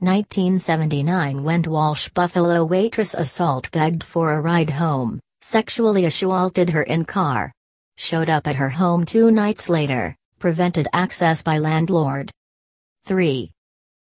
1979 Went Walsh Buffalo waitress assault begged for a ride home, sexually assaulted her in car. Showed up at her home two nights later, prevented access by landlord. 3.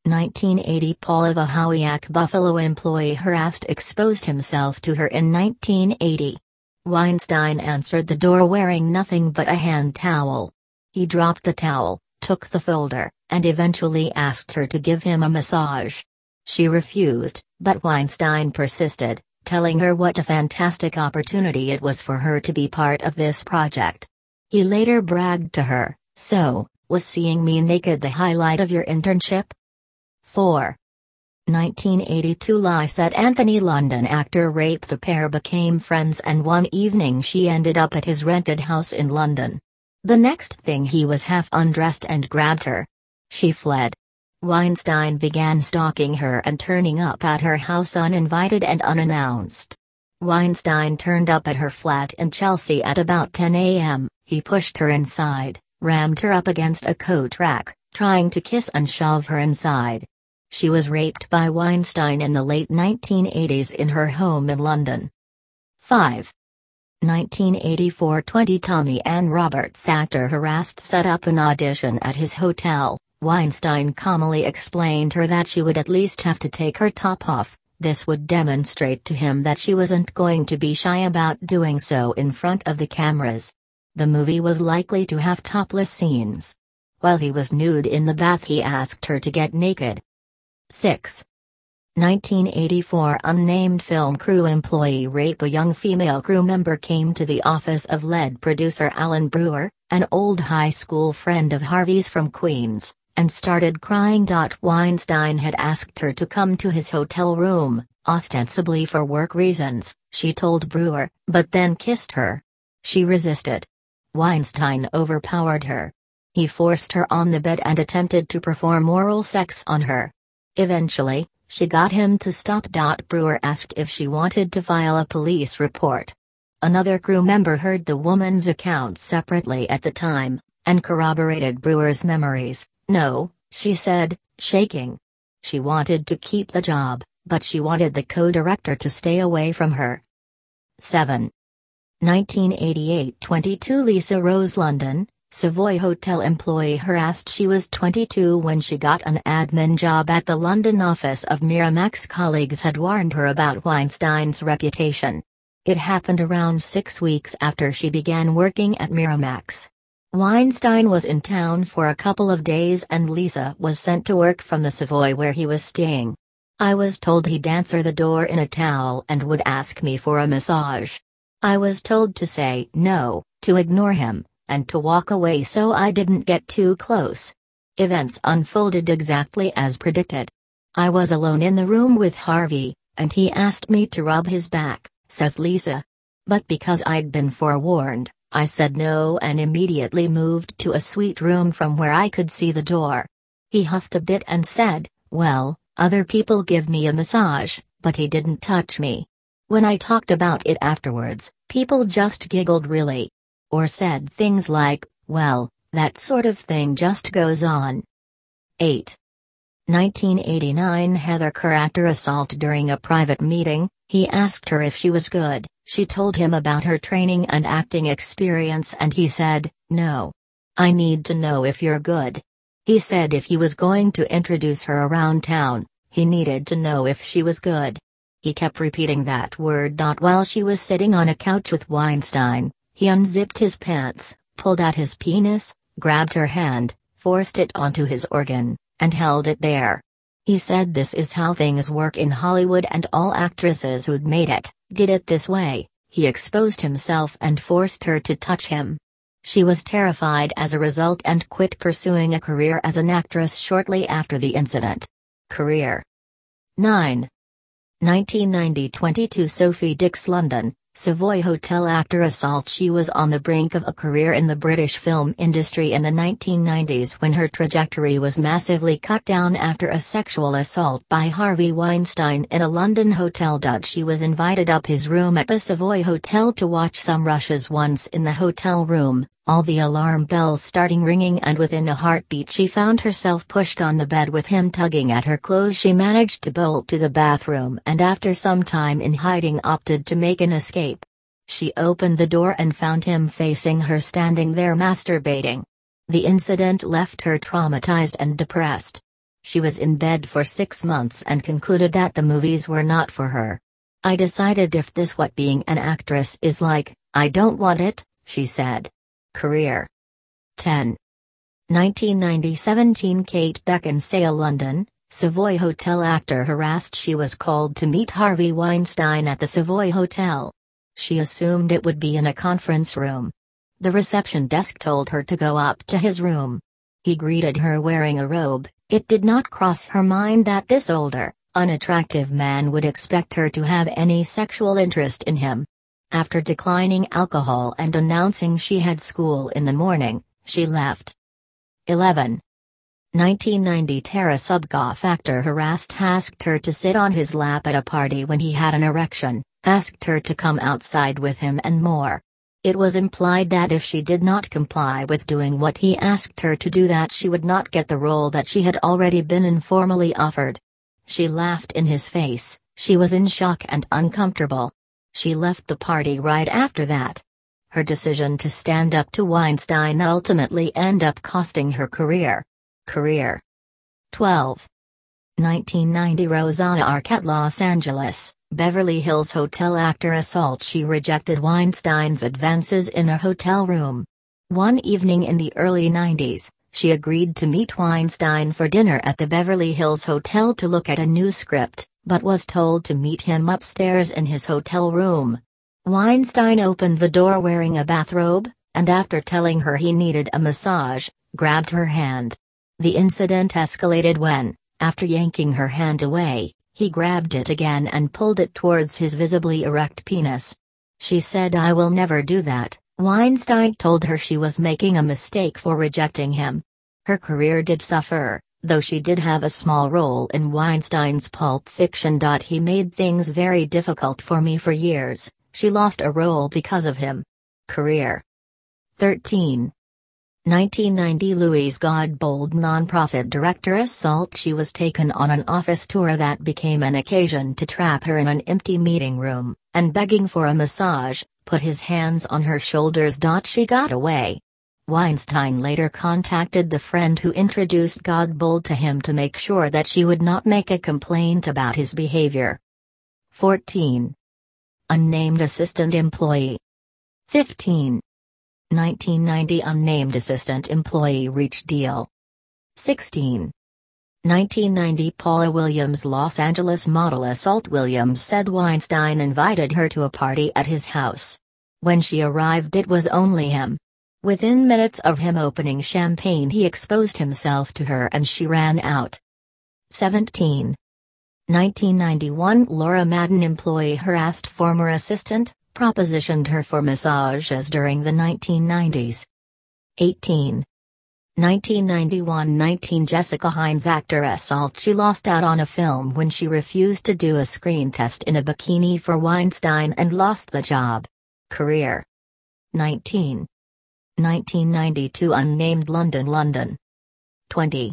1980 Paul Wachowiak Buffalo employee harassed exposed himself to her in 1980. Weinstein answered the door wearing nothing but a hand towel. He dropped the towel, took the folder, and eventually asked her to give him a massage. She refused, but Weinstein persisted, telling her what a fantastic opportunity it was for her to be part of this project. He later bragged to her, So, was seeing me naked the highlight of your internship? 4. 1982 Lysette Anthony London actor raped the pair became friends and one evening she ended up at his rented house in London. The next thing he was half undressed and grabbed her. She fled. Weinstein began stalking her and turning up at her house uninvited and unannounced. Weinstein turned up at her flat in Chelsea at about 10 a.m., he pushed her inside, rammed her up against a coat rack, trying to kiss and shove her inside. She was raped by Weinstein in the late 1980s in her home in London. 5. 1984 20 Tomi-Ann Roberts actor harassed set up an audition at his hotel. Weinstein calmly explained her that she would at least have to take her top off, this would demonstrate to him that she wasn't going to be shy about doing so in front of the cameras. The movie was likely to have topless scenes. While he was nude in the bath he asked her to get naked. 6. 1984 Unnamed film crew employee rape A young female crew member came to the office of lead producer Alan Brewer, an old high school friend of Harvey's from Queens, and started crying. Weinstein had asked her to come to his hotel room, ostensibly for work reasons, she told Brewer, but then kissed her. She resisted. Weinstein overpowered her. He forced her on the bed and attempted to perform oral sex on her. Eventually, she got him to stop. Brewer asked if she wanted to file a police report. Another crew member heard the woman's account separately at the time, and corroborated Brewer's memories. No, she said, shaking. She wanted to keep the job, but she wanted the co director to stay away from her. 7. 1988 22 Lisa Rose London, Savoy Hotel employee harassed she was 22 when she got an admin job at the London office of Miramax colleagues had warned her about Weinstein's reputation. It happened around six weeks after she began working at Miramax. Weinstein was in town for a couple of days and Lisa was sent to work from the Savoy where he was staying. I was told he'd answer the door in a towel and would ask me for a massage. I was told to say no, to ignore him, and to walk away so I didn't get too close. Events unfolded exactly as predicted. I was alone in the room with Harvey, and he asked me to rub his back, says Lisa. But because I'd been forewarned, I said no and immediately moved to a suite room from where I could see the door. He huffed a bit and said, Well, other people give me a massage, but he didn't touch me. When I talked about it afterwards, people just giggled really or said things like, well, that sort of thing just goes on. 8. 1989 Heather Kerr assault during a private meeting, he asked her if she was good, she told him about her training and acting experience and he said, no. I need to know if you're good. He said if he was going to introduce her around town, he needed to know if she was good. He kept repeating that word. While she was sitting on a couch with Weinstein, he unzipped his pants, pulled out his penis, grabbed her hand, forced it onto his organ, and held it there. He said this is how things work in Hollywood and all actresses who'd made it, did it this way. He exposed himself and forced her to touch him. She was terrified as a result and quit pursuing a career as an actress shortly after the incident. Career 9. 1990 22 Sophie Dix London, Savoy Hotel actor assault She was on the brink of a career in the British film industry in the 1990s when her trajectory was massively cut down after a sexual assault by Harvey Weinstein in a London hotel. She was invited up his room at the Savoy Hotel to watch some rushes once in the hotel room, all the alarm bells starting ringing and within a heartbeat she found herself pushed on the bed with him tugging at her clothes she managed to bolt to the bathroom and after some time in hiding opted to make an escape. She opened the door and found him facing her standing there masturbating. The incident left her traumatized and depressed. She was in bed for six months and concluded that the movies were not for her. I decided if this what being an actress is like, I don't want it, she said. Career 10. 1990-17 Kate Beckinsale London, Savoy Hotel actor harassed she was called to meet Harvey Weinstein at the Savoy Hotel. She assumed it would be in a conference room. The reception desk told her to go up to his room. He greeted her wearing a robe, it did not cross her mind that this older, unattractive man would expect her to have any sexual interest in him. After declining alcohol and announcing she had school in the morning, she left. 11. 1990 Tara Subkoff actor harassed asked her to sit on his lap at a party when he had an erection, asked her to come outside with him and more. It was implied that if she did not comply with doing what he asked her to do that she would not get the role that she had already been informally offered. She laughed in his face, she was in shock and uncomfortable. She left the party right after that. Her decision to stand up to Weinstein ultimately end up costing her career. Career 12. 1990 Rosanna Arquette Los Angeles, Beverly Hills hotel actor assault She rejected Weinstein's advances in a hotel room. One evening in the early 90s, she agreed to meet Weinstein for dinner at the Beverly Hills Hotel to look at a new script but was told to meet him upstairs in his hotel room. Weinstein opened the door wearing a bathrobe, and after telling her he needed a massage, grabbed her hand. The incident escalated when, after yanking her hand away, he grabbed it again and pulled it towards his visibly erect penis. She said I will never do that, Weinstein told her she was making a mistake for rejecting him. Her career did suffer, Though she did have a small role in Weinstein's Pulp Fiction. He made things very difficult for me for years, she lost a role because of him. Career 13. 1990 Louise Godbold nonprofit director assault She was taken on an office tour that became an occasion to trap her in an empty meeting room, and begging for a massage, put his hands on her shoulders. She got away. Weinstein later contacted the friend who introduced Godbold to him to make sure that she would not make a complaint about his behavior. 14. Unnamed assistant employee. 15. 1990 Unnamed assistant employee reached deal. 16. 1990 Paula Williams Los Angeles model Assault Williams said Weinstein invited her to a party at his house. When she arrived it was only him. Within minutes of him opening champagne, he exposed himself to her and she ran out. 17. 1991 Laura Madden employee harassed former assistant, propositioned her for massages during the 1990s. 18. 1991-19 Jessica Hynes actor assault She lost out on a film when she refused to do a screen test in a bikini for Weinstein and lost the job. Career 19. 1992 Unnamed London London 20.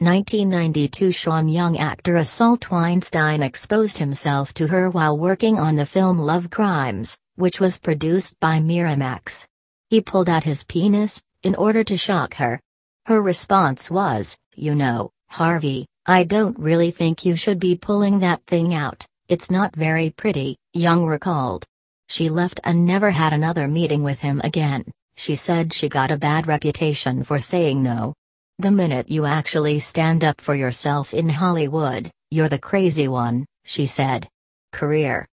1992 Sean Young actor assault Weinstein exposed himself to her while working on the film Love Crimes, which was produced by Miramax. He pulled out his penis, in order to shock her. Her response was, You know, Harvey, I don't really think you should be pulling that thing out, it's not very pretty, Young recalled. She left and never had another meeting with him again. She said she got a bad reputation for saying no. The minute you actually stand up for yourself in Hollywood, you're the crazy one, she said. Career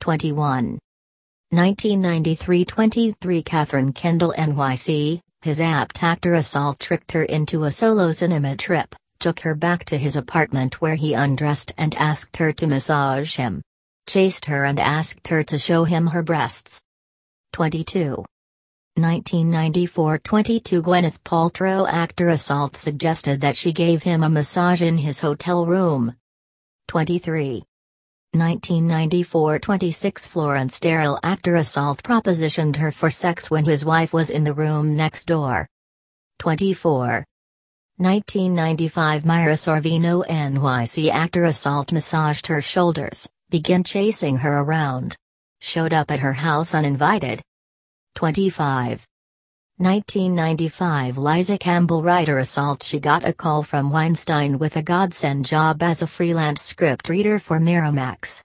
21. 1993-23 Katherine Kendall NYC, his apt actor assault tricked her into a solo cinema trip, took her back to his apartment where he undressed and asked her to massage him. Chased her and asked her to show him her breasts. 22. 1994-22 Gwyneth Paltrow actor assault suggested that she gave him a massage in his hotel room. 23. 1994 26 Florence Darel actor assault propositioned her for sex when his wife was in the room next door. 24. 1995 Mira Sorvino NYC actor assault massaged her shoulders, began chasing her around. Showed up at her house uninvited. 25. 1995 Liza Campbell writer assault She got a call from Weinstein with a godsend job as a freelance script reader for Miramax.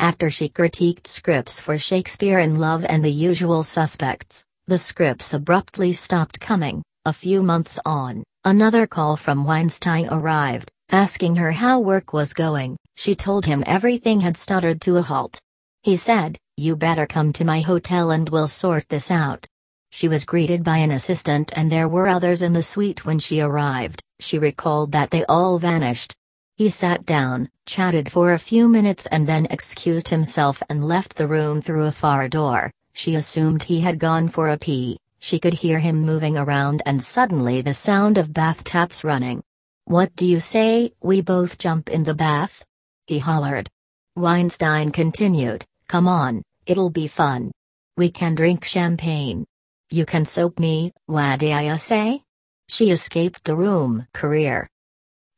After she critiqued scripts for Shakespeare in Love and The Usual Suspects, the scripts abruptly stopped coming. A few months on, another call from Weinstein arrived, asking her how work was going. She told him everything had stuttered to a halt. He said, You better come to my hotel and we'll sort this out. She was greeted by an assistant and there were others in the suite when she arrived. She recalled that they all vanished. He sat down, chatted for a few minutes and then excused himself and left the room through a far door. She assumed he had gone for a pee. She could hear him moving around and suddenly the sound of bath taps running. What do you say, we both jump in the bath? He hollered. Weinstein continued, Come on, it'll be fun. We can drink champagne. You can soap me, what do I say? She escaped the room. Career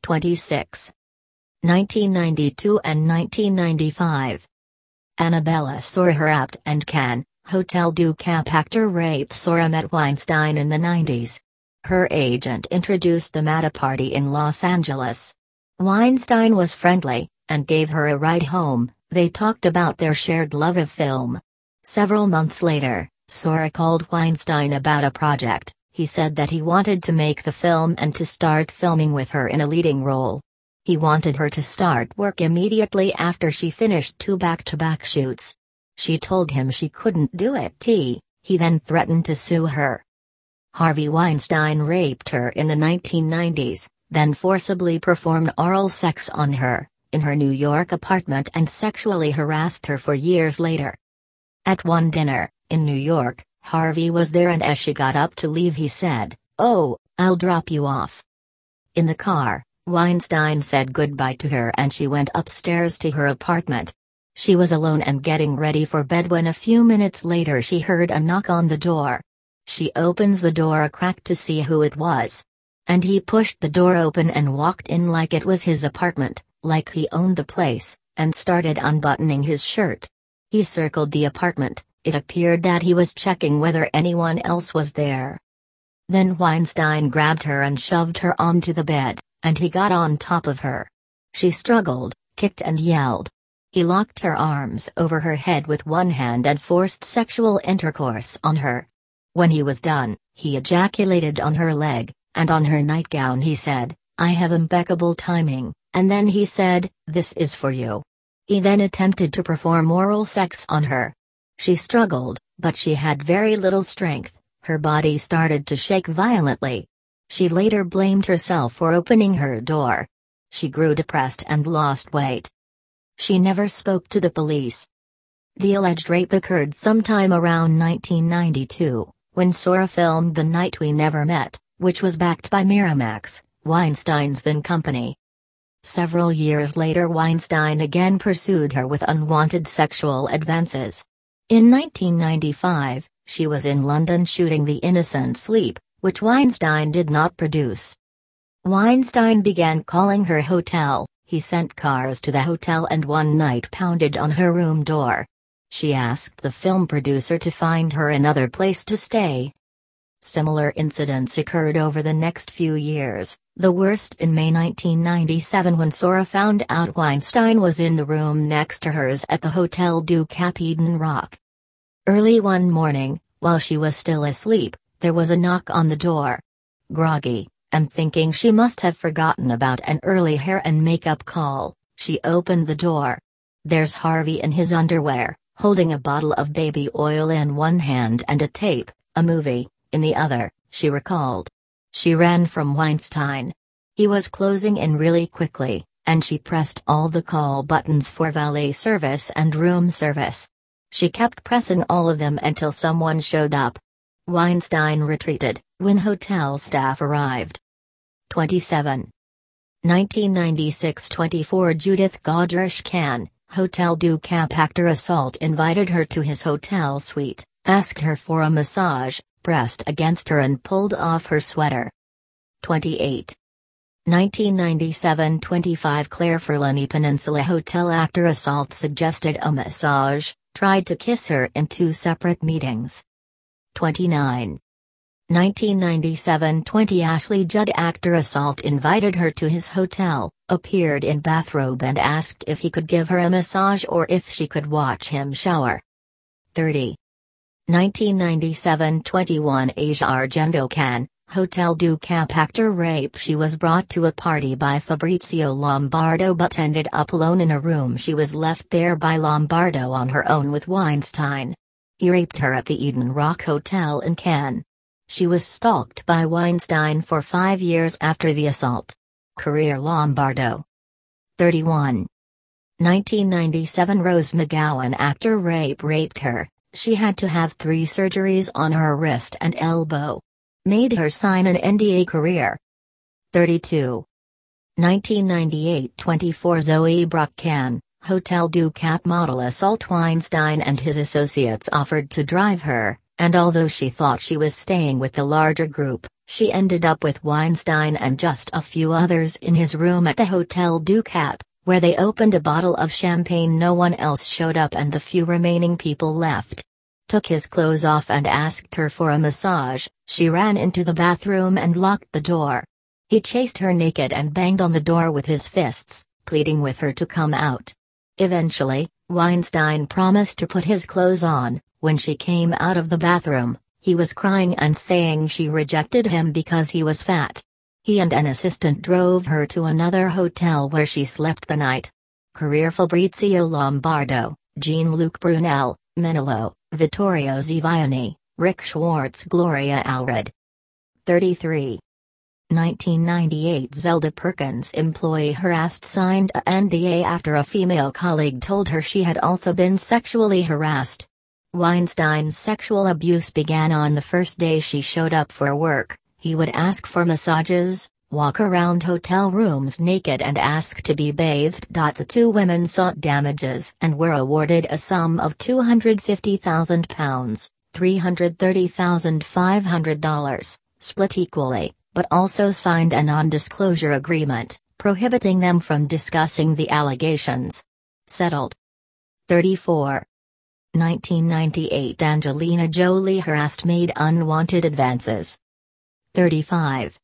26. 1992 and 1995. Annabella Sorahat and Cannes, Hotel du Cap actor Rape Sciorra met Weinstein in the 90s. Her agent introduced them at a party in Los Angeles. Weinstein was friendly, and gave her a ride home. They talked about their shared love of film. Several months later, Sciorra called Weinstein about a project. He said that he wanted to make the film and to start filming with her in a leading role. He wanted her to start work immediately after she finished two back to back shoots. She told him she couldn't do it. T. He then threatened to sue her. Harvey Weinstein raped her in the 1990s, then forcibly performed oral sex on her, in her New York apartment and sexually harassed her for years later. At one dinner, in New York, Harvey was there and as she got up to leave he said, Oh, I'll drop you off. In the car, Weinstein said goodbye to her and she went upstairs to her apartment. She was alone and getting ready for bed when a few minutes later she heard a knock on the door. She opens the door a crack to see who it was. And he pushed the door open and walked in like it was his apartment, like he owned the place, and started unbuttoning his shirt. He circled the apartment, it appeared that he was checking whether anyone else was there. Then Weinstein grabbed her and shoved her onto the bed, and he got on top of her. She struggled, kicked and yelled. He locked her arms over her head with one hand and forced sexual intercourse on her. When he was done, he ejaculated on her leg, and on her nightgown he said, I have impeccable timing, and then he said, This is for you. He then attempted to perform oral sex on her, she struggled, but she had very little strength, her body started to shake violently. She later blamed herself for opening her door. She grew depressed and lost weight. She never spoke to the police. The alleged rape occurred sometime around 1992, when Sciorra filmed The Night We Never Met, which was backed by Miramax, Weinstein's then company. Several years later Weinstein again pursued her with unwanted sexual advances. In 1995, she was in London shooting The Innocent Sleep, which Weinstein did not produce. Weinstein began calling her hotel, he sent cars to the hotel and one night pounded on her room door. She asked the film producer to find her another place to stay. Similar incidents occurred over the next few years, the worst in May 1997 when Sciorra found out Weinstein was in the room next to hers at the Hotel du Cap Eden Rock. Early one morning, while she was still asleep, there was a knock on the door. Groggy, and thinking she must have forgotten about an early hair and makeup call, she opened the door. There's Harvey in his underwear, holding a bottle of baby oil in one hand and a tape, a movie in the other, she recalled. She ran from Weinstein. He was closing in really quickly, and she pressed all the call buttons for valet service and room service. She kept pressing all of them until someone showed up. Weinstein retreated, when hotel staff arrived. 27. 1996 24 Judith Godrèche Cannes, Hotel Du Cap actor Assault invited her to his hotel suite, asked her for a massage, pressed against her and pulled off her sweater. 28. 1997-25 Claire Forlani Peninsula Hotel actor Assault suggested a massage, tried to kiss her in two separate meetings. 29. 1997-20 Ashley Judd actor Assault invited her to his hotel, appeared in bathrobe and asked if he could give her a massage or if she could watch him shower. 30. 1997-21 Asia Argento Cannes, Hotel du Cap actor rape She was brought to a party by Fabrizio Lombardo but ended up alone in a room she was left there by Lombardo on her own with Weinstein. He raped her at the Eden Rock Hotel in Cannes. She was stalked by Weinstein for five years after the assault. Career Lombardo. 31. 1997 Rose McGowan actor rape raped her, she had to have three surgeries on her wrist and elbow made her sign an NDA career. 32. 1998-24 Zoe Brock Hotel du Cap model Assault Weinstein and his associates offered to drive her, and although she thought she was staying with the larger group, she ended up with Weinstein and just a few others in his room at the Hotel du Cap, where they opened a bottle of champagne no one else showed up and the few remaining people left took his clothes off and asked her for a massage, she ran into the bathroom and locked the door. He chased her naked and banged on the door with his fists, pleading with her to come out. Eventually, Weinstein promised to put his clothes on. When she came out of the bathroom, he was crying and saying she rejected him because he was fat. He and an assistant drove her to another hotel where she slept the night. Career Fabrizio Lombardo, Jean-Luc Brunel, Menelo, Vittorio Ziviani, Rick Schwartz Gloria Allred. 33. 1998 Zelda Perkins employee harassed signed a NDA after a female colleague told her she had also been sexually harassed. Weinstein's sexual abuse began on the first day she showed up for work, he would ask for massages, walk around hotel rooms naked and ask to be bathed. The two women sought damages and were awarded a sum of £250,000, $330,500, split equally, but also signed a non disclosure agreement, prohibiting them from discussing the allegations. Settled. 34. 1998 Angelina Jolie harassed made unwanted advances. 35.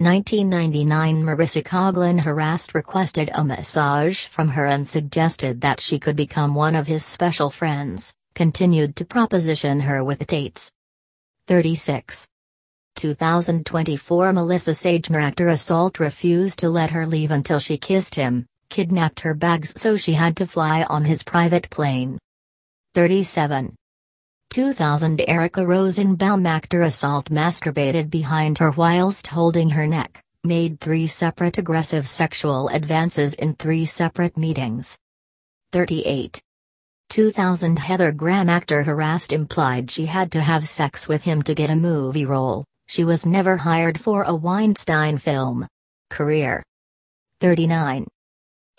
1999 Marisa Coughlan harassed requested a massage from her and suggested that she could become one of his special friends, continued to proposition her with dates. 36. 2024 Melissa Sagemore after assault refused to let her leave until she kissed him, kidnapped her bags so she had to fly on his private plane. 37. 2000 Erika Rosenbaum actor assault masturbated behind her whilst holding her neck, made three separate aggressive sexual advances in three separate meetings. 38. 2000 Heather Graham actor harassed implied she had to have sex with him to get a movie role, she was never hired for a Weinstein film. Career 39.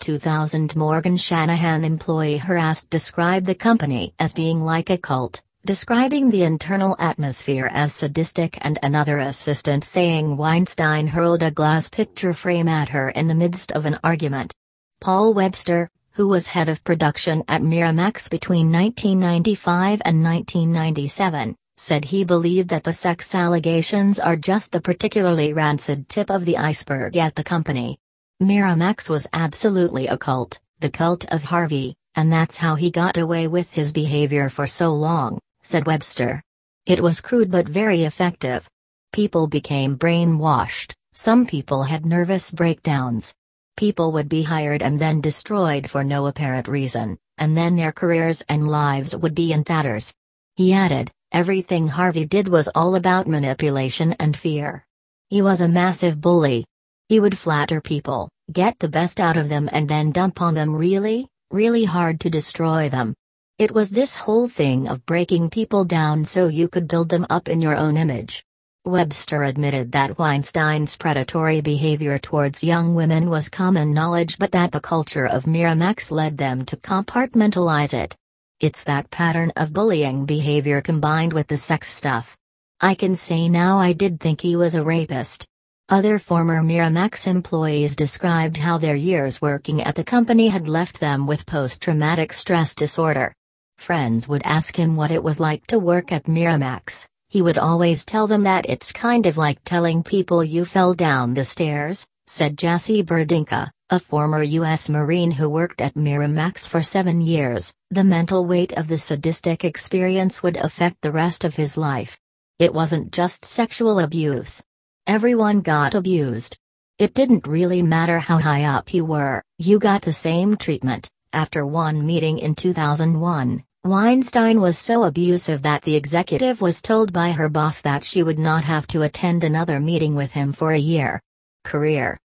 2000 Morgan Shanahan employee harassed described the company as being like a cult describing the internal atmosphere as sadistic and another assistant saying Weinstein hurled a glass picture frame at her in the midst of an argument. Paul Webster, who was head of production at Miramax between 1995 and 1997, said he believed that the sex allegations are just the particularly rancid tip of the iceberg at the company. Miramax was absolutely a cult, the cult of Harvey, and that's how he got away with his behavior for so long said Webster. It was crude but very effective. People became brainwashed, some people had nervous breakdowns. People would be hired and then destroyed for no apparent reason, and then their careers and lives would be in tatters. He added, everything Harvey did was all about manipulation and fear. He was a massive bully. He would flatter people, get the best out of them and then dump on them really, really hard to destroy them. It was this whole thing of breaking people down so you could build them up in your own image. Webster admitted that Weinstein's predatory behavior towards young women was common knowledge but that the culture of Miramax led them to compartmentalize it. It's that pattern of bullying behavior combined with the sex stuff. I can say now I did think he was a rapist. Other former Miramax employees described how their years working at the company had left them with post traumatic stress disorder. Friends would ask him what it was like to work at Miramax. He would always tell them that it's kind of like telling people you fell down the stairs, said Jassy Berdinka, a former U.S. Marine who worked at Miramax for seven years. The mental weight of the sadistic experience would affect the rest of his life. It wasn't just sexual abuse. Everyone got abused. It didn't really matter how high up you were, you got the same treatment. After one meeting in 2001, Weinstein was so abusive that the executive was told by her boss that she would not have to attend another meeting with him for a year. Career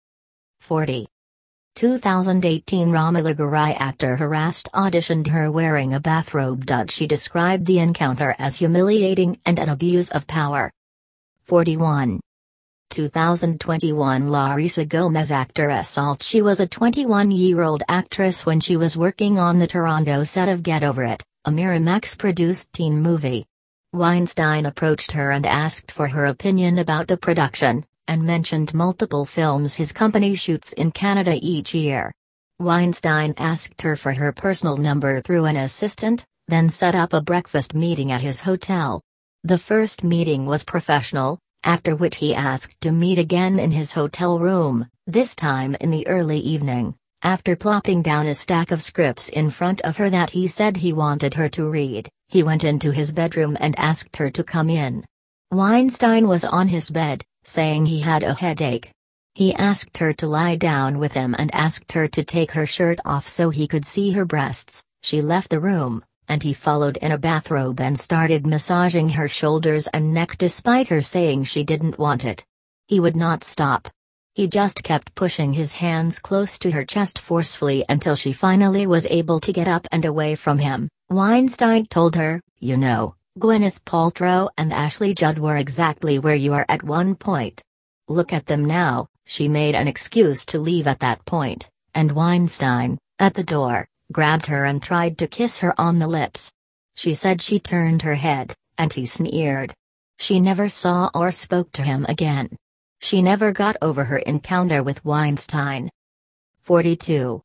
40. 2018 Romola Garai actor harassed auditioned her wearing a bathrobe. She described the encounter as humiliating and an abuse of power. 41. 2021 Larissa Gomes actor assault She was a 21-year-old actress when she was working on the Toronto set of Get Over It a Miramax-produced teen movie. Weinstein approached her and asked for her opinion about the production, and mentioned multiple films his company shoots in Canada each year. Weinstein asked her for her personal number through an assistant, then set up a breakfast meeting at his hotel. The first meeting was professional, after which he asked to meet again in his hotel room, this time in the early evening. After plopping down a stack of scripts in front of her that he said he wanted her to read, he went into his bedroom and asked her to come in. Weinstein was on his bed, saying he had a headache. He asked her to lie down with him and asked her to take her shirt off so he could see her breasts. She left the room, and he followed in a bathrobe and started massaging her shoulders and neck despite her saying she didn't want it. He would not stop. He just kept pushing his hands close to her chest forcefully until she finally was able to get up and away from him. Weinstein told her, You know, Gwyneth Paltrow and Ashley Judd were exactly where you are at one point. Look at them now, she made an excuse to leave at that point, and Weinstein, at the door, grabbed her and tried to kiss her on the lips. She said she turned her head, and he sneered. She never saw or spoke to him again. She never got over her encounter with Weinstein. 42.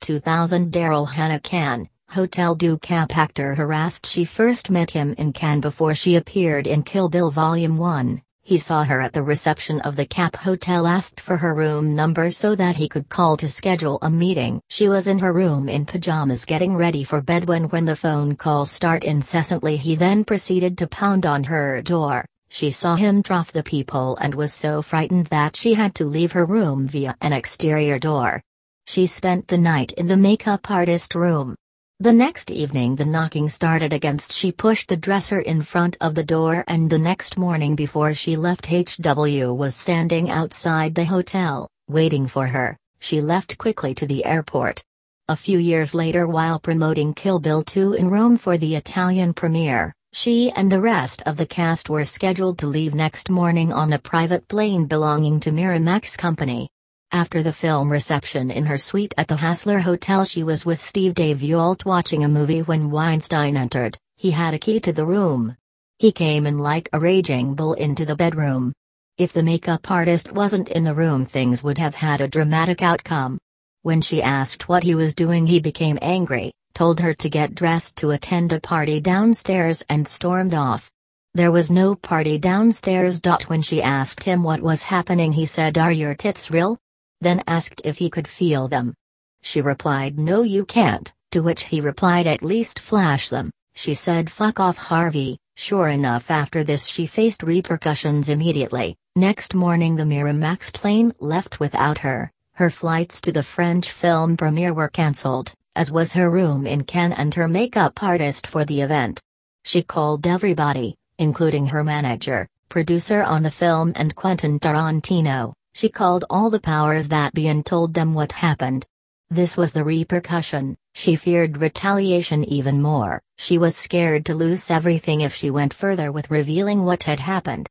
2000 Daryl Hannah Cannes, Hotel du Cap actor harassed She first met him in Cannes before she appeared in Kill Bill Volume 1. He saw her at the reception of the Cap Hotel asked for her room number so that he could call to schedule a meeting. She was in her room in pajamas getting ready for bed when when the phone calls start incessantly he then proceeded to pound on her door. She saw him trough the peephole and was so frightened that she had to leave her room via an exterior door. She spent the night in the makeup artist room. The next evening the knocking started against she pushed the dresser in front of the door and the next morning before she left HW was standing outside the hotel, waiting for her, she left quickly to the airport. A few years later while promoting Kill Bill 2 in Rome for the Italian premiere, she and the rest of the cast were scheduled to leave next morning on a private plane belonging to Miramax Company. After the film reception in her suite at the Hassler Hotel, she was with Steve Dave Eult watching a movie when Weinstein entered. He had a key to the room. He came in like a raging bull into the bedroom. If the makeup artist wasn't in the room, things would have had a dramatic outcome. When she asked what he was doing, he became angry told her to get dressed to attend a party downstairs and stormed off. There was no party downstairs. When she asked him what was happening, he said, Are your tits real? Then asked if he could feel them. She replied, No, you can't, to which he replied, At least flash them. She said, Fuck off, Harvey. Sure enough, after this, she faced repercussions immediately. Next morning, the Miramax plane left without her. Her flights to the French film premiere were cancelled as was her room in Cannes and her makeup artist for the event. She called everybody, including her manager, producer on the film and Quentin Tarantino, she called all the powers that be and told them what happened. This was the repercussion, she feared retaliation even more, she was scared to lose everything if she went further with revealing what had happened.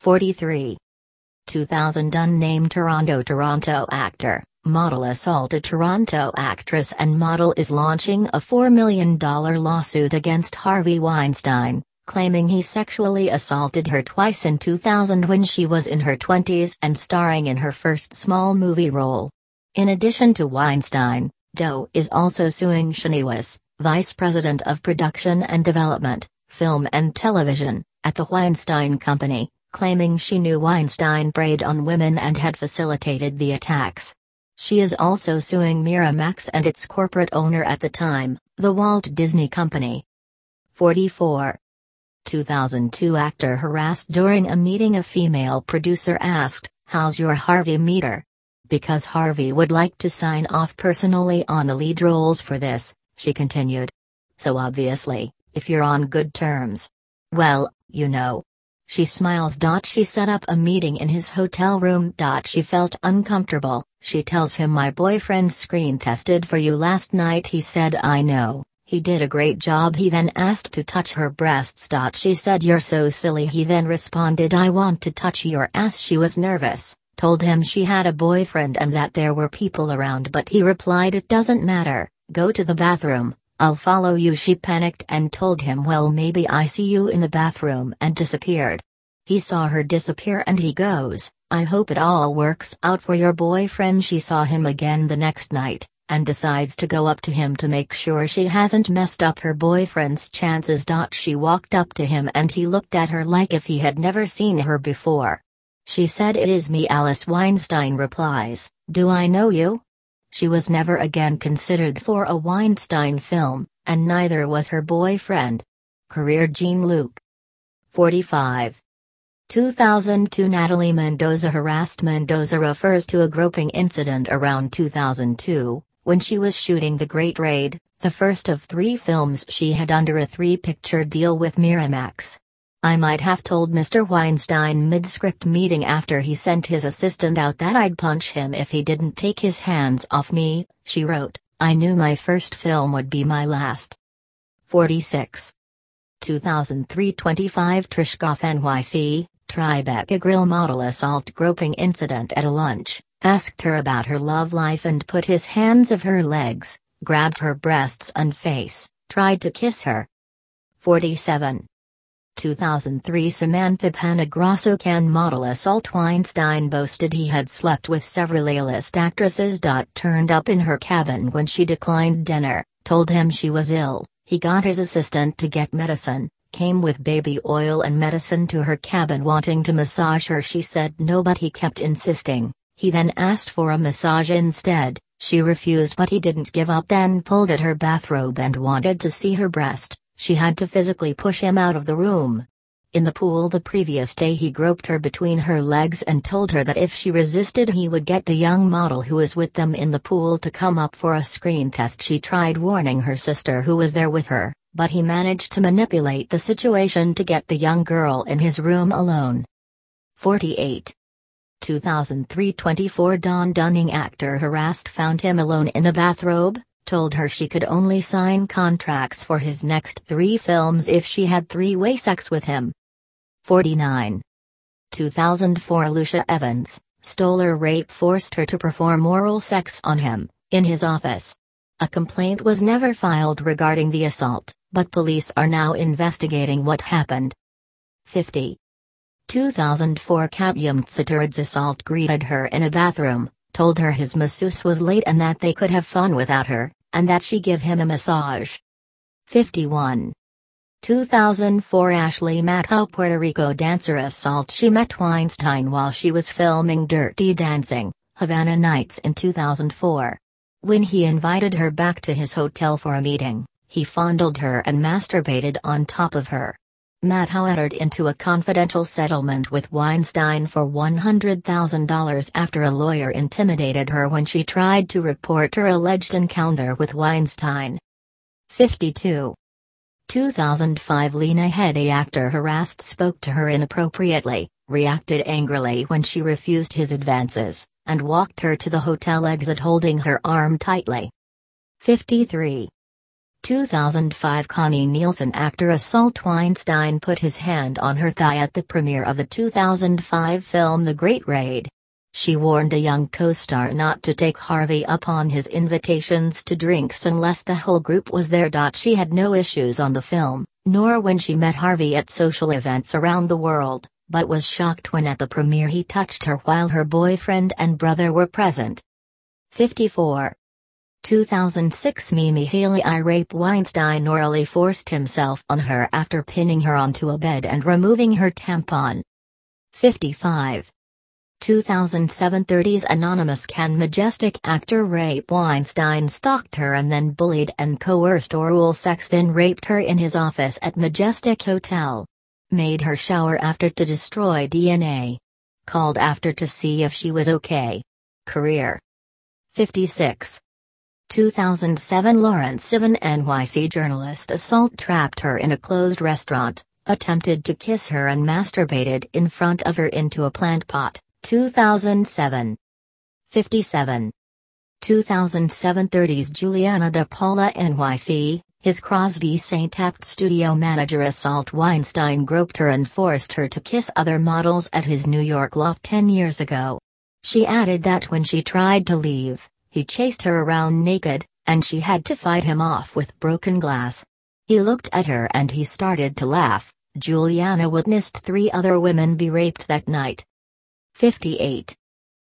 43. 2000 Unnamed Toronto Toronto actor, model assaulted Toronto actress and model is launching a $4 million lawsuit against Harvey Weinstein, claiming he sexually assaulted her twice in 2000 when she was in her 20s and starring in her first small movie role. In addition to Weinstein, Doe is also suing Shaniwas, vice president of production and development, film and television, at the Weinstein Company, claiming she knew Weinstein preyed on women and had facilitated the attacks. She is also suing Miramax and its corporate owner at the time, the Walt Disney Company. 44. 2002 actor harassed during a meeting a female producer asked, How's your Harvey meter? Because Harvey would like to sign off personally on the lead roles for this, she continued. So obviously, if you're on good terms. Well, you know. She smiles. She set up a meeting in his hotel room. She felt uncomfortable. She tells him my boyfriend screen tested for you last night. He said I know. He did a great job. He then asked to touch her breasts. She said you're so silly. He then responded I want to touch your ass. She was nervous told him she had a boyfriend and that there were people around but he replied it doesn't matter, go to the bathroom, I'll follow you she panicked and told him well maybe I see you in the bathroom and disappeared. He saw her disappear and he goes, I hope it all works out for your boyfriend she saw him again the next night, and decides to go up to him to make sure she hasn't messed up her boyfriend's chances. She walked up to him and he looked at her like if he had never seen her before. She said it is me Alice Weinstein replies, do I know you? She was never again considered for a Weinstein film, and neither was her boyfriend. Career Jean Luc. 45. 2002 Natalie Mendoza harassed Mendoza refers to a groping incident around 2002, when she was shooting The Great Raid, the first of three films she had under a three-picture deal with Miramax. I might have told Mr. Weinstein mid-script meeting after he sent his assistant out that I'd punch him if he didn't take his hands off me, she wrote, I knew my first film would be my last. 46. 2003 25 Trish Goff NYC, Tribeca Grill model assault groping incident at a lunch, asked her about her love life and put his hands of her legs, grabbed her breasts and face, tried to kiss her. 47. 2003 Samantha Panagrosso Cannes model assault Weinstein boasted he had slept with several A-list actresses. Turned up in her cabin when she declined dinner, told him she was ill, he got his assistant to get medicine, came with baby oil and medicine to her cabin wanting to massage her. She said no but he kept insisting, he then asked for a massage instead, she refused but he didn't give up then pulled at her bathrobe and wanted to see her breast, she had to physically push him out of the room. In the pool the previous day he groped her between her legs and told her that if she resisted he would get the young model who was with them in the pool to come up for a screen test she tried warning her sister who was there with her, but he managed to manipulate the situation to get the young girl in his room alone. 48. 2003 24 Dawn Dunning actor harassed found him alone in a bathrobe, told her she could only sign contracts for his next three films if she had three-way sex with him. 49. 2004 Lucia Evans, Stoller rape forced her to perform oral sex on him, in his office. A complaint was never filed regarding the assault, but police are now investigating what happened. 50. 2004 Kabyem Tsatur's assault greeted her in a bathroom, told her his masseuse was late and that they could have fun without her, and that she give him a massage. 51. 2004 Ashley Matto Puerto Rico dancer assault She met Weinstein while she was filming Dirty Dancing, Havana Nights in 2004. When he invited her back to his hotel for a meeting, he fondled her and masturbated on top of her. Matto entered into a confidential settlement with Weinstein for $100,000 after a lawyer intimidated her when she tried to report her alleged encounter with Weinstein. 52. 2005 Lena Headey actor harassed spoke to her inappropriately, reacted angrily when she refused his advances, and walked her to the hotel exit holding her arm tightly. 53. 2005 Connie Nielsen actor Assault Weinstein put his hand on her thigh at the premiere of the 2005 film The Great Raid. She warned a young co-star not to take Harvey up on his invitations to drinks unless the whole group was there. She had no issues on the film, nor when she met Harvey at social events around the world, but was shocked when at the premiere he touched her while her boyfriend and brother were present. 54. 2006 Mimi Haley I rape Weinstein orally forced himself on her after pinning her onto a bed and removing her tampon. 55. 2007 30s Anonymous Cannes Majestic actor rape Weinstein stalked her and then bullied and coerced oral sex then raped her in his office at Majestic Hotel. Made her shower after to destroy DNA. Called after to see if she was okay. Career. 56. 2007 Lauren Sivan NYC journalist assault trapped her in a closed restaurant, attempted to kiss her and masturbated in front of her into a plant pot, 2007. 57. 2007 30s Juliana De Paula NYC, his Crosby St. Apt studio manager Assault Weinstein groped her and forced her to kiss other models at his New York loft 10 years ago. She added that when she tried to leave, he chased her around naked, and she had to fight him off with broken glass. He looked at her and he started to laugh. Juliana witnessed three other women be raped that night. 58.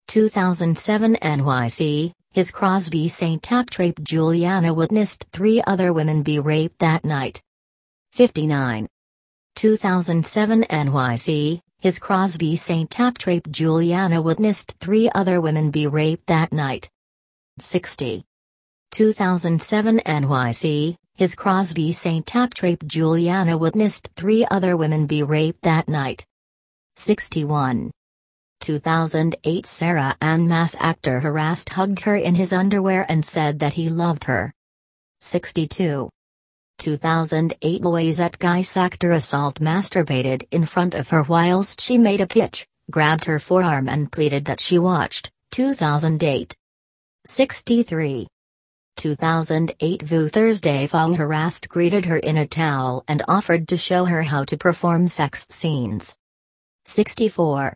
2007 NYC, his Crosby St. Tap rape Juliana witnessed three other women be raped that night. 59. 2007 NYC, his Crosby St. Tap rape Juliana witnessed three other women be raped that night. 60. 2007 NYC, his Crosby St. Apt rape Juliana witnessed three other women be raped that night. 61. 2008 Sarah Ann Mass actor harassed hugged her in his underwear and said that he loved her. 62. 2008 Louisette Geiss actor assault masturbated in front of her whilst she made a pitch, grabbed her forearm and pleaded that she watched, 2008. 63. 2008 Vu Thursday Fong harassed greeted her in a towel and offered to show her how to perform sex scenes. 64.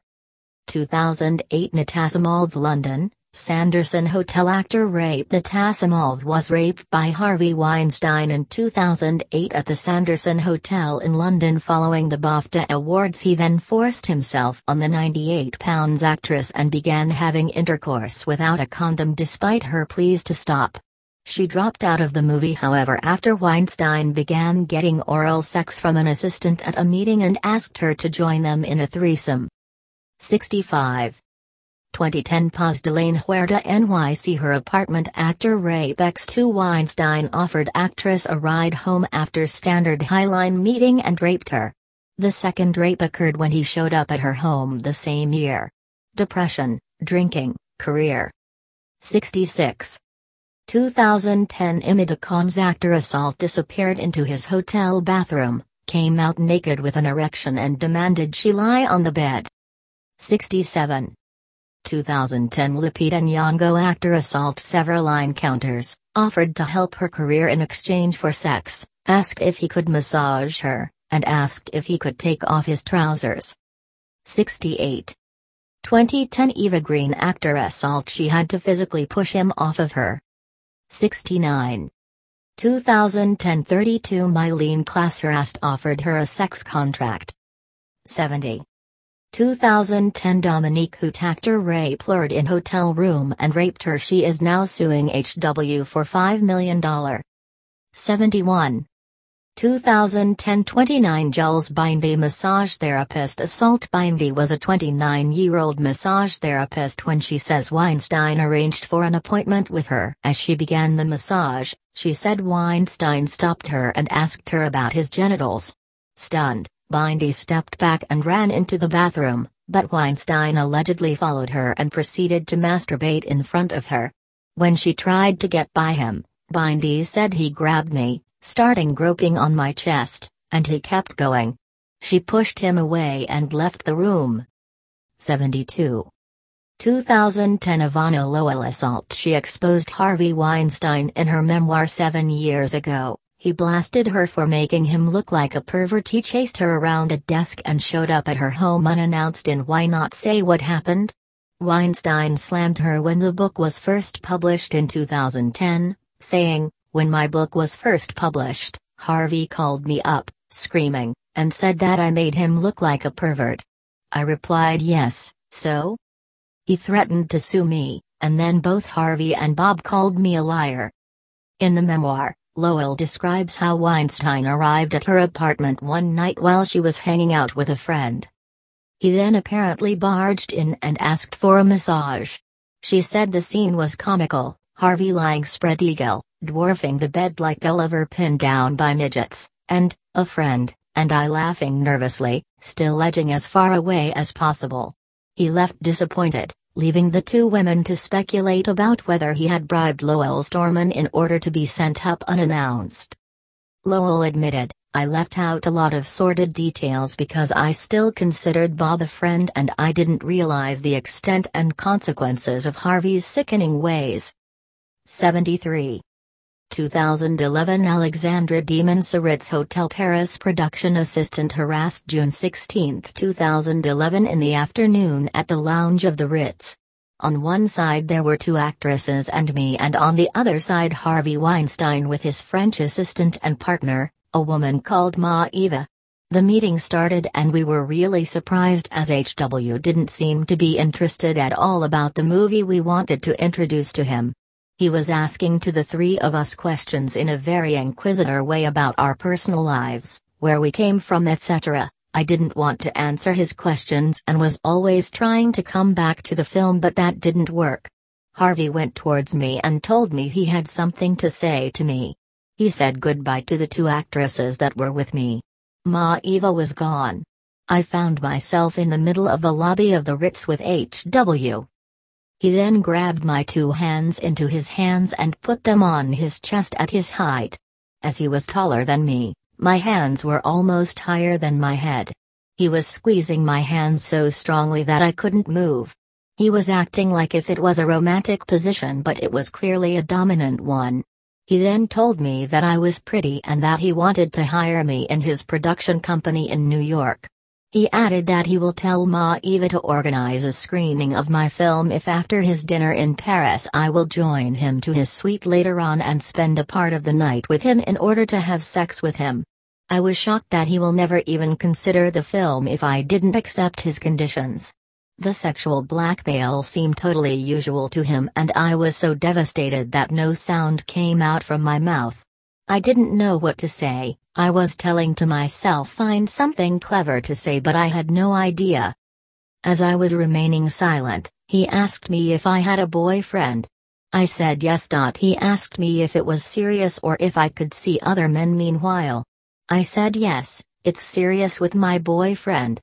2008 Natassia Malthe London, Sanderson Hotel actor raped Natassia Malthe was raped by Harvey Weinstein in 2008 at the Sanderson Hotel in London following the BAFTA Awards he then forced himself on the 98 pounds actress and began having intercourse without a condom despite her pleas to stop. She dropped out of the movie however after Weinstein began getting oral sex from an assistant at a meeting and asked her to join them in a threesome. 65. 2010 Paz de la Huerta NYC Her apartment actor Ray X2 Weinstein offered actress a ride home after Standard Highline meeting and raped her. The second rape occurred when he showed up at her home the same year. Depression, drinking, career. 66. 2010 Imida actor assault disappeared into his hotel bathroom, came out naked with an erection and demanded she lie on the bed. 67. 2010 Lupita Nyong'o actor assault several encounters, offered to help her career in exchange for sex, asked if he could massage her, and asked if he could take off his trousers. 68. 2010 Eva Green actor assault she had to physically push him off of her. 69. 2010 32 Myleene Klass offered her a sex contract. 70. 2010 Dominique Huett actor Ray Plurd in hotel room and raped her she is now suing HW for $5 million. 71. 2010 29 Jules Bindy massage therapist assault Bindy was a 29-year-old massage therapist when she says Weinstein arranged for an appointment with her. As she began the massage, she said Weinstein stopped her and asked her about his genitals. Stunned, Bindy stepped back and ran into the bathroom, but Weinstein allegedly followed her and proceeded to masturbate in front of her. When she tried to get by him, Bindy said he grabbed me, starting groping on my chest, and he kept going. She pushed him away and left the room. 72. 2010 Ivana Lowell assault She exposed Harvey Weinstein in her memoir seven years ago, He blasted her for making him look like a pervert. He chased her around a desk and showed up at her home unannounced in Why Not Say What Happened? Weinstein slammed her when the book was first published in 2010, saying, When my book was first published, Harvey called me up, screaming, and said that I made him look like a pervert. I replied yes, so? He threatened to sue me, and then both Harvey and Bob called me a liar. In the memoir, Lowell describes how Weinstein arrived at her apartment one night while she was hanging out with a friend. He then apparently barged in and asked for a massage. She said the scene was comical, Harvey lying spread eagle, dwarfing the bed like Gulliver pinned down by midgets, and, a friend, and I laughing nervously, still edging as far away as possible. He left disappointed, leaving the two women to speculate about whether he had bribed Lowell doorman in order to be sent up unannounced. Lowell admitted, I left out a lot of sordid details because I still considered Bob a friend and I didn't realize the extent and consequences of Harvey's sickening ways. 73. 2011 Alexandra Demon Hotel Paris production assistant harassed June 16, 2011 in the afternoon at the lounge of the Ritz. On one side there were two actresses and me and on the other side Harvey Weinstein with his French assistant and partner, a woman called Ma Eva. The meeting started and we were really surprised as HW didn't seem to be interested at all about the movie we wanted to introduce to him. He was asking to the three of us questions in a very inquisitor way about our personal lives, where we came from, etc. I didn't want to answer his questions and was always trying to come back to the film, but that didn't work. Harvey went towards me and told me he had something to say to me. He said goodbye to the two actresses that were with me. Ma Eva was gone. I found myself in the middle of the lobby of the Ritz with H.W. He then grabbed my two hands into his hands and put them on his chest at his height. As he was taller than me, my hands were almost higher than my head. He was squeezing my hands so strongly that I couldn't move. He was acting like if it was a romantic position, but it was clearly a dominant one. He then told me that I was pretty and that he wanted to hire me in his production company in New York. He added that he will tell Ma Eva to organize a screening of my film if after his dinner in Paris I will join him to his suite later on and spend a part of the night with him in order to have sex with him. I was shocked that he will never even consider the film if I didn't accept his conditions. The sexual blackmail seemed totally usual to him and I was so devastated that no sound came out from my mouth. I didn't know what to say, I was telling to myself find something clever to say but I had no idea. As I was remaining silent, he asked me if I had a boyfriend. I said yes. He asked me if it was serious or if I could see other men meanwhile. I said yes, it's serious with my boyfriend.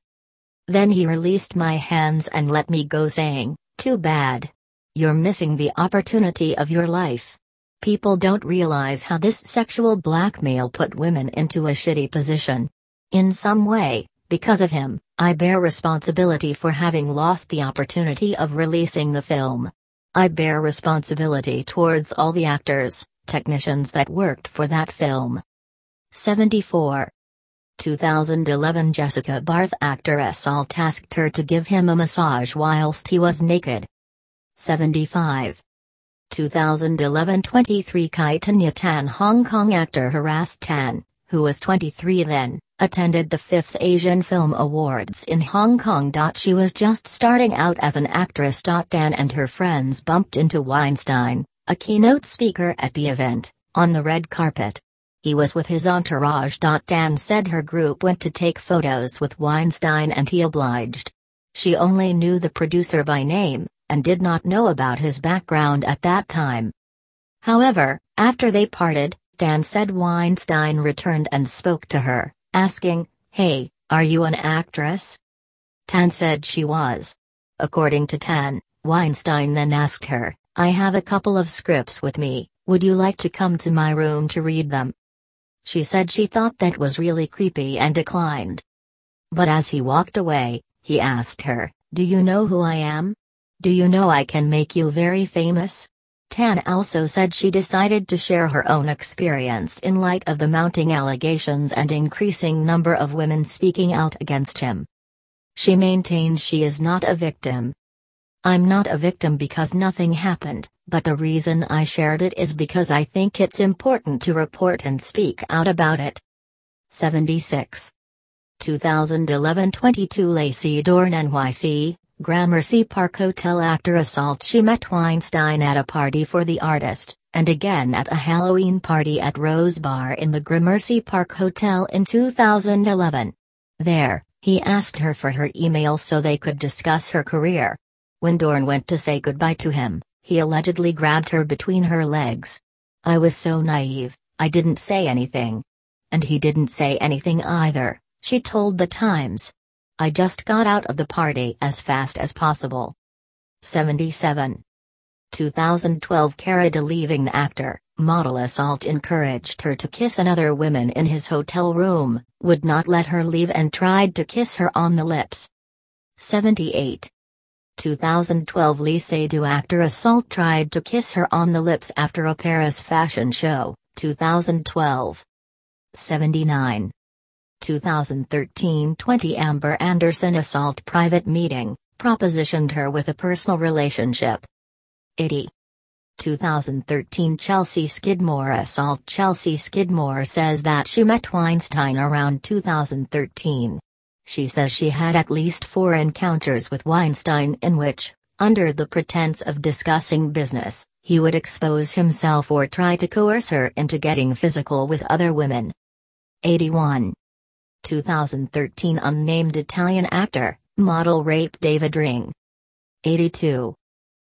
Then he released my hands and let me go saying, Too bad. You're missing the opportunity of your life. People don't realize how this sexual blackmail put women into a shitty position. In some way, because of him, I bear responsibility for having lost the opportunity of releasing the film. I bear responsibility towards all the actors, technicians that worked for that film. 74. 2011 Jessica Barth actress all tasked her to give him a massage whilst he was naked. 75. 2011 23 Kai Tanya Tan Hong Kong actor harassed Tan, who was 23 then, attended the 5th Asian Film Awards in Hong Kong. She was just starting out as an actress. Tan and her friends bumped into Weinstein, a keynote speaker at the event, on the red carpet. He was with his entourage. Tan said her group went to take photos with Weinstein and he obliged. She only knew the producer by name, and did not know about his background at that time. However, after they parted, Tan said Weinstein returned and spoke to her, asking, Hey, are you an actress? Tan said she was. According to Tan, Weinstein then asked her, I have a couple of scripts with me, would you like to come to my room to read them? She said she thought that was really creepy and declined. But as he walked away, he asked her, Do you know who I am? Do you know I can make you very famous? Tan also said she decided to share her own experience in light of the mounting allegations and increasing number of women speaking out against him. She maintained she is not a victim. I'm not a victim because nothing happened, but the reason I shared it is because I think it's important to report and speak out about it. 76. 2011 22 Lacey Dorn NYC, Gramercy Park Hotel actor assault She met Weinstein at a party for the artist, and again at a Halloween party at Rose Bar in the Gramercy Park Hotel in 2011. There, he asked her for her email so they could discuss her career. When Dorn went to say goodbye to him, he allegedly grabbed her between her legs. I was so naive, I didn't say anything. And he didn't say anything either, she told The Times. I just got out of the party as fast as possible. 77. 2012 Cara Delevingne actor, model assault encouraged her to kiss another woman in his hotel room, would not let her leave and tried to kiss her on the lips. 78. 2012 Léa Seydoux actor assault tried to kiss her on the lips after a Paris fashion show, 2012. 79. 2013-20 Amber Anderson assault private meeting, propositioned her with a personal relationship. 80. 2013 Chelsea Skidmore assault Chelsea Skidmore says that she met Weinstein around 2013. She says she had at least four encounters with Weinstein in which, under the pretense of discussing business, he would expose himself or try to coerce her into getting physical with other women. 81. 2013 Unnamed Italian actor, model rape David Ring. 82.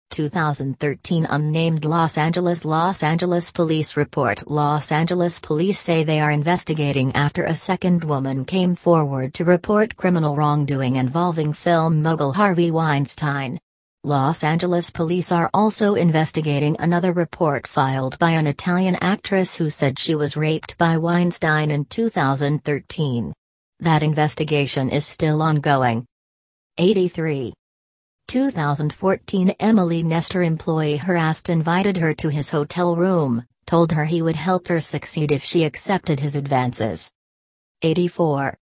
2013 Unnamed Los Angeles Los Angeles Police report Los Angeles police say they are investigating after a second woman came forward to report criminal wrongdoing involving film mogul Harvey Weinstein. Los Angeles police are also investigating another report filed by an Italian actress who said she was raped by Weinstein in 2013. That investigation is still ongoing. 83. 2014 Emily Nestor employee harassed invited her to his hotel room, told her he would help her succeed if she accepted his advances. 84.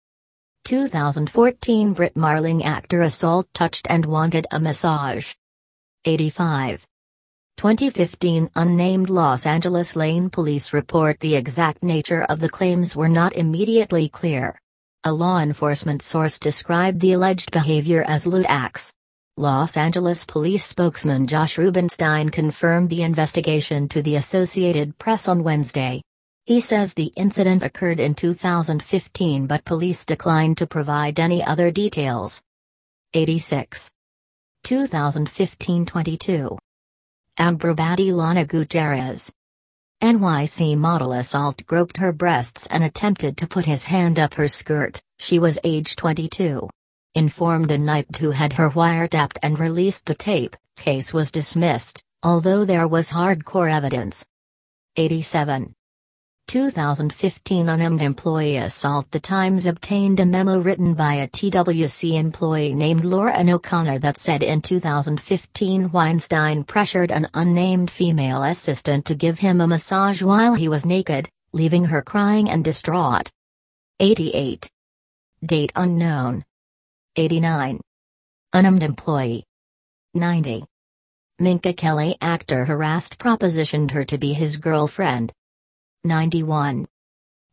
2014 Brit Marling actor assault touched and wanted a massage. 85. 2015 Unnamed Los Angeles Lane police report the exact nature of the claims were not immediately clear. A law enforcement source described the alleged behavior as lewd acts. Los Angeles police spokesman Josh Rubenstein confirmed the investigation to the Associated Press on Wednesday. He says the incident occurred in 2015 but police declined to provide any other details. 86. 2015-22. Ambra Battilana Gutierrez, NYC model assault groped her breasts and attempted to put his hand up her skirt, she was age 22. Informed the night who had her wiretapped and released the tape, case was dismissed, although there was hardcore evidence. 87. 2015 unnamed employee assault The Times obtained a memo written by a TWC employee named Lauren O'Connor that said in 2015 Weinstein pressured an unnamed female assistant to give him a massage while he was naked, leaving her crying and distraught. 88. Date unknown. 89. Unnamed employee. 90. Minka Kelly actor harassed propositioned her to be his girlfriend. 91.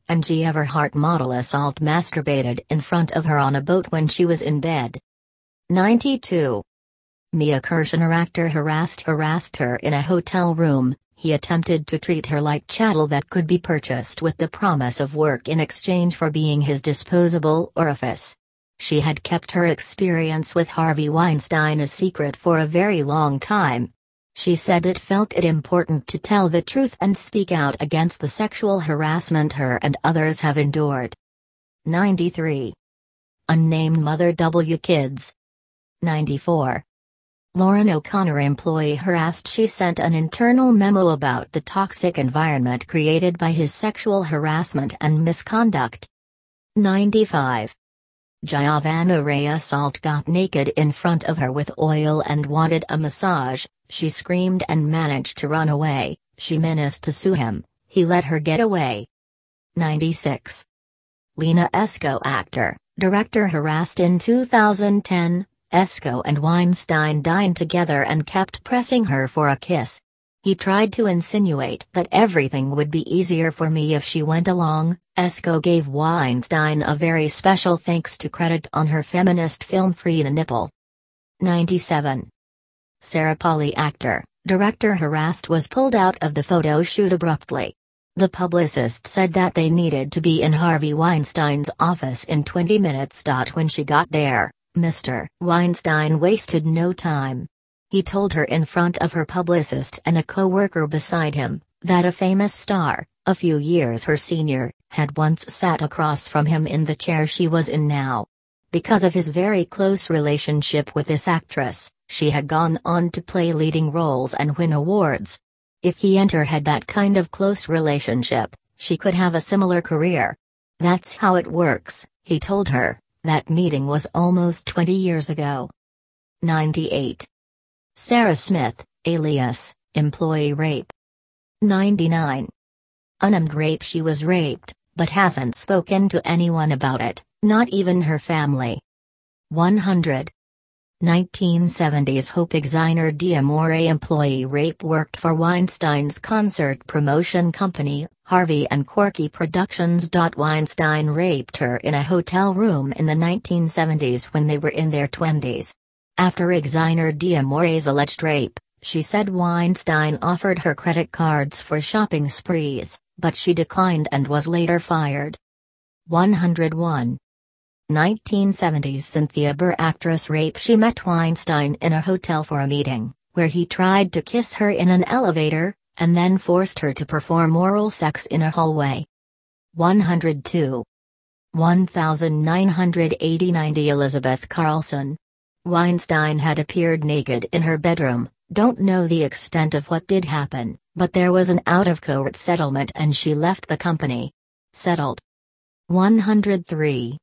Angie Everhart model assault masturbated in front of her on a boat when she was in bed. 92. Mia Kirshner actor harassed harassed her in a hotel room, he attempted to treat her like chattel that could be purchased with the promise of work in exchange for being his disposable orifice. She had kept her experience with Harvey Weinstein a secret for a very long time, she said it felt it important to tell the truth and speak out against the sexual harassment her and others have endured. 93. Unnamed Mother W Kids. 94. Lauren O'Connor employee harassed she sent an internal memo about the toxic environment created by his sexual harassment and misconduct. 95. Giovanna Reyes Salt got naked in front of her with oil and wanted a massage, She screamed and managed to run away. She menaced to sue him. He let her get away. 96. Lina Esco actor, director harassed in 2010. Esco and Weinstein dined together and kept pressing her for a kiss. He tried to insinuate that everything would be easier for me if she went along. Esco gave Weinstein a very special thanks to credit on her feminist film Free the Nipple. 97. Sarah Polley actor, director harassed was pulled out of the photo shoot abruptly. The publicist said that they needed to be in Harvey Weinstein's office in 20 minutes. When she got there, Mr. Weinstein wasted no time. He told her in front of her publicist and a co-worker beside him, that a famous star, a few years her senior, had once sat across from him in the chair she was in now. Because of his very close relationship with this actress, she had gone on to play leading roles and win awards. If he and her had that kind of close relationship, she could have a similar career. That's how it works, he told her. That meeting was almost 20 years ago. 98. Sarah Smith, alias, employee rape. 99. Unnamed rape She was raped, but hasn't spoken to anyone about it, not even her family. 100. 1970s Hope Exiner D'Amore employee rape worked for Weinstein's concert promotion company, Harvey and Corky Productions. Weinstein raped her in a hotel room in the 1970s when they were in their 20s. After Exiner D'Amore's alleged rape, she said Weinstein offered her credit cards for shopping sprees, but she declined and was later fired. 101. 1970s Cynthia Burr actress rape She met Weinstein in a hotel for a meeting, where he tried to kiss her in an elevator, and then forced her to perform oral sex in a hallway. 102. 1980 Elizabeth Carlson, Weinstein had appeared naked in her bedroom, don't know the extent of what did happen, but there was an out-of-court settlement and she left the company. Settled. 103.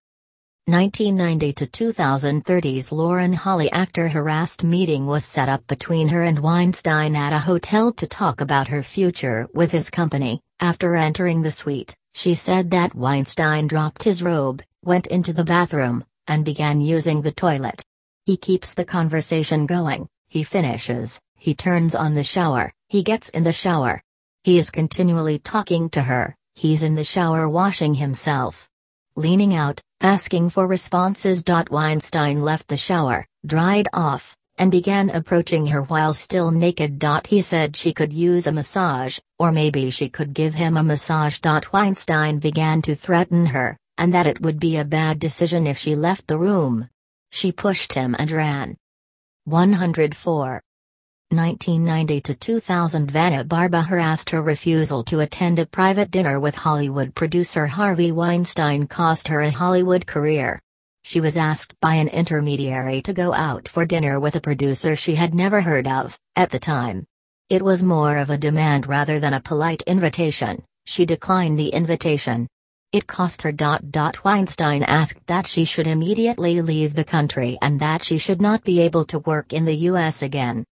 1990 to 2030's Lauren Holly actor harassed meeting was set up between her and Weinstein at a hotel to talk about her future with his company. After entering the suite, she said that Weinstein dropped his robe, went into the bathroom, and began using the toilet. He keeps the conversation going, he finishes, he turns on the shower, he gets in the shower. He is continually talking to her, he's in the shower washing himself. Leaning out, asking for responses. Weinstein left the shower, dried off, and began approaching her while still naked. He said she could use a massage, or maybe she could give him a massage. Weinstein began to threaten her, and that it would be a bad decision if she left the room. She pushed him and ran. 104. 1990 to 2000 Vanna Barba harassed her refusal to attend a private dinner with Hollywood producer Harvey Weinstein cost her a Hollywood career. She was asked by an intermediary to go out for dinner with a producer she had never heard of, at the time. It was more of a demand rather than a polite invitation, she declined the invitation. It cost her. Weinstein asked that she should immediately leave the country and that she should not be able to work in the U.S. again.